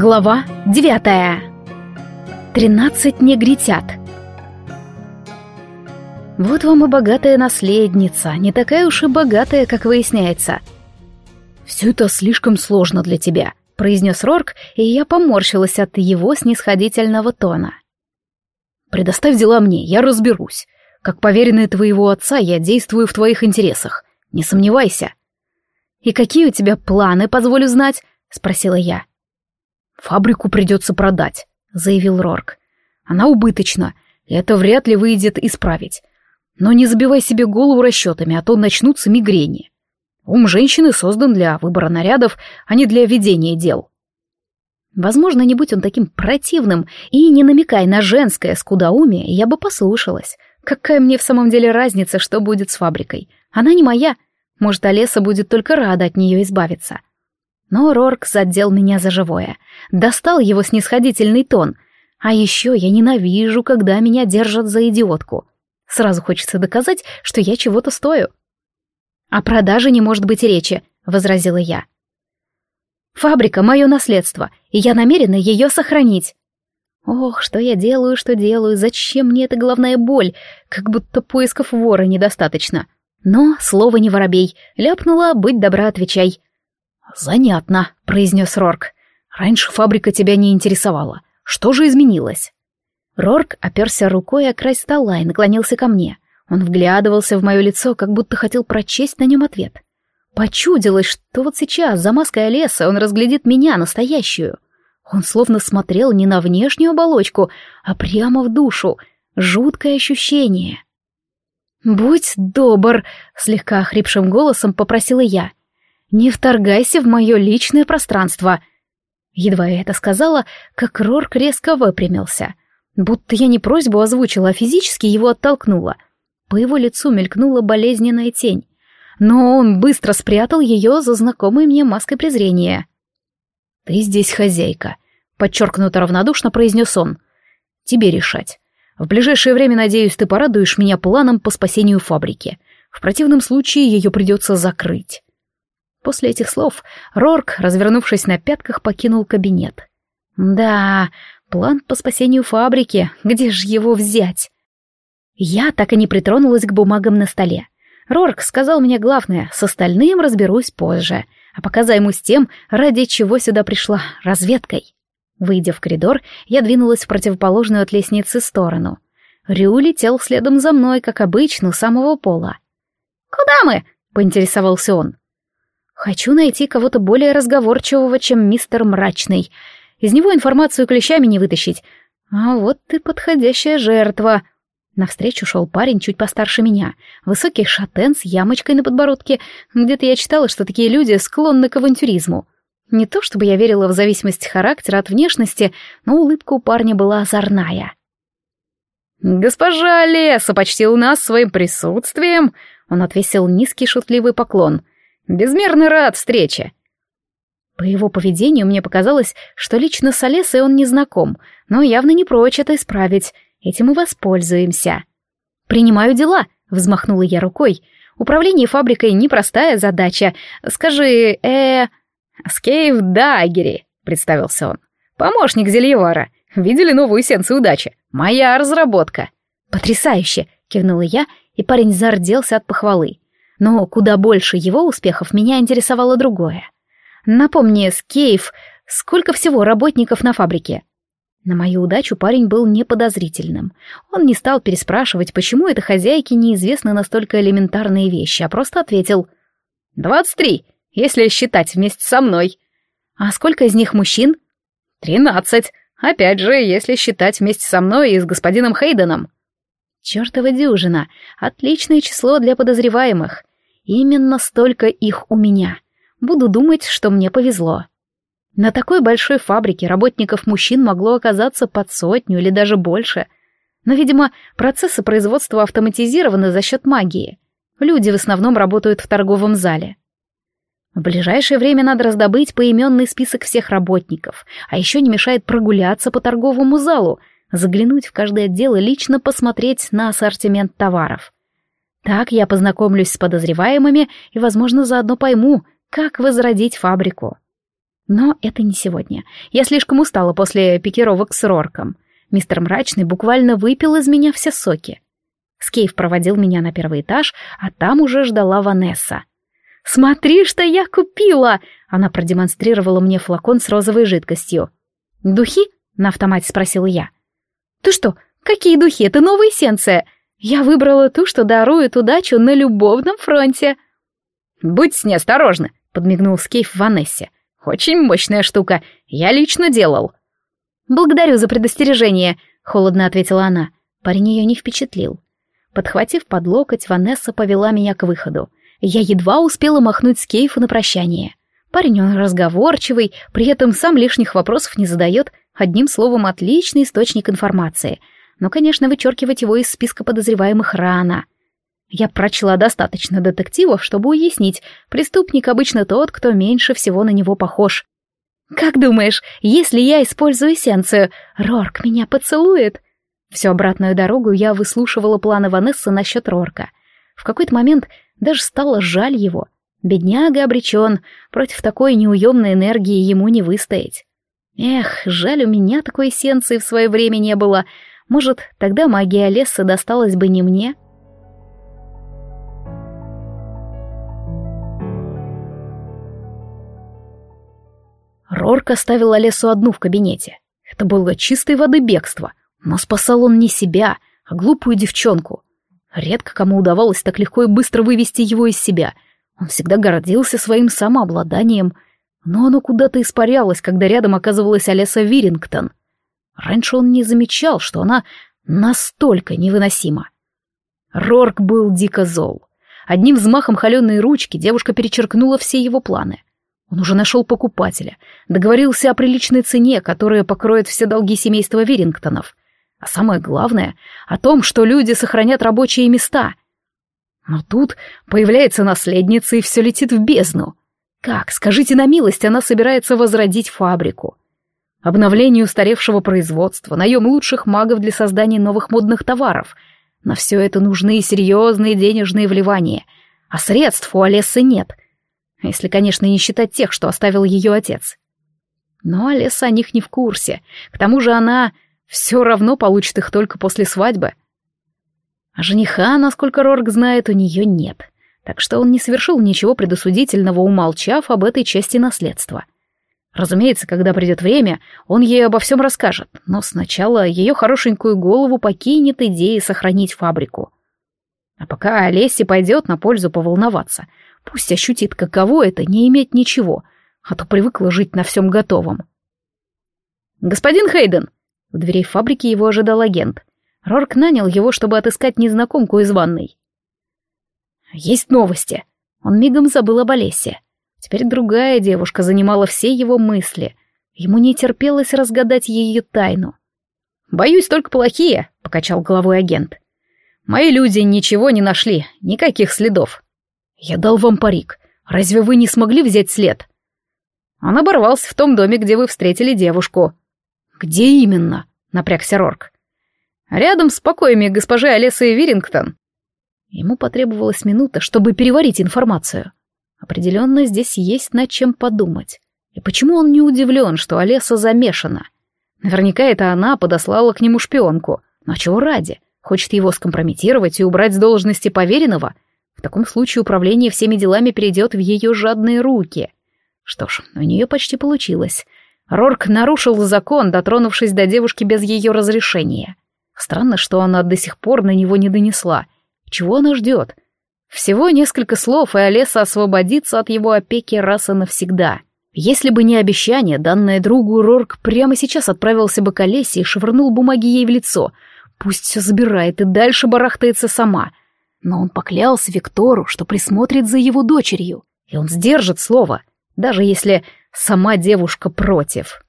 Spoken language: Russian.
Глава девятая. Тринадцать негритят. Вот вам и богатая наследница, не такая уж и богатая, как выясняется. «Все это слишком сложно для тебя», — произнес Рорк, и я поморщилась от его снисходительного тона. «Предоставь дела мне, я разберусь. Как поверенный твоего отца, я действую в твоих интересах. Не сомневайся». «И какие у тебя планы, позволю знать?» — спросила я. «Фабрику придется продать», — заявил Рорк. «Она убыточна, и это вряд ли выйдет исправить. Но не забивай себе голову расчетами, а то начнутся мигрени. Ум женщины создан для выбора нарядов, а не для ведения дел». Возможно, не будь он таким противным и не намекая на женское скудоумие, я бы послушалась. Какая мне в самом деле разница, что будет с фабрикой? Она не моя. Может, Олеса будет только рада от нее избавиться. Но Рорк задел меня за живое. Достал его снисходительный тон. А еще я ненавижу, когда меня держат за идиотку. Сразу хочется доказать, что я чего-то стою. «О продаже не может быть речи», — возразила я. «Фабрика — мое наследство, и я намерена ее сохранить». Ох, что я делаю, что делаю, зачем мне эта головная боль, как будто поисков вора недостаточно. Но слово не воробей, ляпнула, быть добра, отвечай. «Занятно», — произнес Рорк. «Раньше фабрика тебя не интересовала. Что же изменилось?» Рорк оперся рукой о край стола и наклонился ко мне. Он вглядывался в мое лицо, как будто хотел прочесть на нем ответ. Почудилось, что вот сейчас, за маской леса, он разглядит меня, настоящую. Он словно смотрел не на внешнюю оболочку, а прямо в душу. Жуткое ощущение. «Будь добр», — слегка охрипшим голосом попросила я. «Не вторгайся в мое личное пространство!» Едва я это сказала, как Рорк резко выпрямился. Будто я не просьбу озвучила, а физически его оттолкнула. По его лицу мелькнула болезненная тень. Но он быстро спрятал ее за знакомой мне маской презрения. «Ты здесь хозяйка», — подчеркнуто равнодушно произнес он. «Тебе решать. В ближайшее время, надеюсь, ты порадуешь меня планом по спасению фабрики. В противном случае ее придется закрыть». После этих слов Рорк, развернувшись на пятках, покинул кабинет. Да, план по спасению фабрики, где же его взять? Я так и не притронулась к бумагам на столе. Рорк сказал мне главное, с остальным разберусь позже, а пока займусь тем, ради чего сюда пришла, разведкой. Выйдя в коридор, я двинулась в противоположную от лестницы сторону. Рю летел следом за мной, как обычно, у самого пола. «Куда мы?» — поинтересовался он. Хочу найти кого-то более разговорчивого, чем мистер Мрачный. Из него информацию клещами не вытащить. А вот ты подходящая жертва. Навстречу шел парень чуть постарше меня. Высокий шатен с ямочкой на подбородке. Где-то я читала, что такие люди склонны к авантюризму. Не то чтобы я верила в зависимость характера от внешности, но улыбка у парня была озорная. «Госпожа Леса почтил нас своим присутствием!» Он отвесил низкий шутливый поклон. Безмерно рад встрече. По его поведению мне показалось, что лично с Олесой он не знаком, но явно не прочь это исправить. Этим и воспользуемся. «Принимаю дела», — взмахнула я рукой. «Управление фабрикой — непростая задача. Скажи, э...» «Скейв Дагери», — представился он. «Помощник Зельевара. Видели новую эссенцию удачи? Моя разработка». «Потрясающе!» — кивнула я, и парень зарделся от похвалы. Но куда больше его успехов меня интересовало другое. Напомни, Скейф, сколько всего работников на фабрике? На мою удачу парень был неподозрительным. Он не стал переспрашивать, почему это хозяйке неизвестны настолько элементарные вещи, а просто ответил «Двадцать три, если считать вместе со мной». «А сколько из них мужчин?» «Тринадцать. Опять же, если считать вместе со мной и с господином Хейденом». «Чёртова дюжина. Отличное число для подозреваемых. Именно столько их у меня. Буду думать, что мне повезло. На такой большой фабрике работников мужчин могло оказаться под сотню или даже больше. Но, видимо, процессы производства автоматизированы за счет магии. Люди в основном работают в торговом зале. В ближайшее время надо раздобыть поименный список всех работников, а еще не мешает прогуляться по торговому залу, заглянуть в каждый отдел и лично посмотреть на ассортимент товаров. Так я познакомлюсь с подозреваемыми и, возможно, заодно пойму, как возродить фабрику. Но это не сегодня. Я слишком устала после пикировок с Рорком. Мистер Мрачный буквально выпил из меня все соки. Скейф проводил меня на первый этаж, а там уже ждала Ванесса. «Смотри, что я купила!» Она продемонстрировала мне флакон с розовой жидкостью. «Духи?» — на автомате спросила я. «Ты что, какие духи? Это новая эссенция. Я выбрала ту, что дарует удачу на любовном фронте». «Будь с ней осторожна», — подмигнул Скейф Ванессе. «Очень мощная штука. Я лично делал». «Благодарю за предостережение», — холодно ответила она. Парень ее не впечатлил. Подхватив под локоть, Ванесса повела меня к выходу. Я едва успела махнуть Скейфу на прощание. Парень он разговорчивый, при этом сам лишних вопросов не задает, одним словом, отличный источник информации. Но, конечно, вычеркивать его из списка подозреваемых рано. Я прочла достаточно детективов, чтобы уяснить, преступник обычно тот, кто меньше всего на него похож. «Как думаешь, если я использую эссенцию, Рорк меня поцелует?» Всю обратную дорогу я выслушивала планы Ванессы насчет Рорка. В какой-то момент даже стало жаль его. Бедняга обречен, против такой неуемной энергии ему не выстоять. Эх, жаль, у меня такой эссенции в свое время не было. Может, тогда магия леса досталась бы не мне?» Рорк оставил Олесу одну в кабинете. Это было чистой воды бегство, но спасал он не себя, а глупую девчонку. Редко кому удавалось так легко и быстро вывести его из себя. Он всегда гордился своим самообладанием, но оно куда-то испарялось, когда рядом оказывалась Олеса Вирингтон. Раньше он не замечал, что она настолько невыносима. Рорк был дико зол. Одним взмахом холеной ручки девушка перечеркнула все его планы. Он уже нашел покупателя, договорился о приличной цене, которая покроет все долги семейства Вирингтонов. А самое главное — о том, что люди сохранят рабочие места. Но тут появляется наследница, и все летит в бездну. Как, скажите на милость, она собирается возродить фабрику? Обновление устаревшего производства, наем лучших магов для создания новых модных товаров. На все это нужны серьезные денежные вливания. А средств у Олессы нет — если, конечно, не считать тех, что оставил ее отец. Но Олеса о них не в курсе. К тому же она все равно получит их только после свадьбы. А жениха, насколько Рорк знает, у нее нет. Так что он не совершил ничего предосудительного, умолчав об этой части наследства. Разумеется, когда придет время, он ей обо всем расскажет, но сначала ее хорошенькую голову покинет идея сохранить фабрику. А пока Олесе пойдет на пользу поволноваться — Пусть ощутит, каково это не иметь ничего, а то привыкла жить на всем готовом. «Господин Хейден!» В дверей фабрики его ожидал агент. Рорк нанял его, чтобы отыскать незнакомку из ванной. «Есть новости!» Он мигом забыл об Олесе. Теперь другая девушка занимала все его мысли. Ему не терпелось разгадать ее тайну. «Боюсь, только плохие», — покачал головой агент. «Мои люди ничего не нашли, никаких следов. «Я дал вам парик. Разве вы не смогли взять след?» «Он оборвался в том доме, где вы встретили девушку». «Где именно?» — напрягся Рорк. «Рядом с покоями госпожи Олесы Вирингтон». Ему потребовалась минута, чтобы переварить информацию. Определенно здесь есть над чем подумать. И почему он не удивлен, что Олеса замешана? Наверняка это она подослала к нему шпионку. Но чего ради? Хочет его скомпрометировать и убрать с должности поверенного — в таком случае управление всеми делами перейдет в ее жадные руки. Что ж, у нее почти получилось. Рорк нарушил закон, дотронувшись до девушки без ее разрешения. Странно, что она до сих пор на него не донесла. Чего она ждет? Всего несколько слов, и Олеса освободится от его опеки раз и навсегда. Если бы не обещание, данное другу, Рорк прямо сейчас отправился бы к Олесе и швырнул бумаги ей в лицо. Пусть все забирает и дальше барахтается сама — но он поклялся Виктору, что присмотрит за его дочерью, и он сдержит слово, даже если сама девушка против.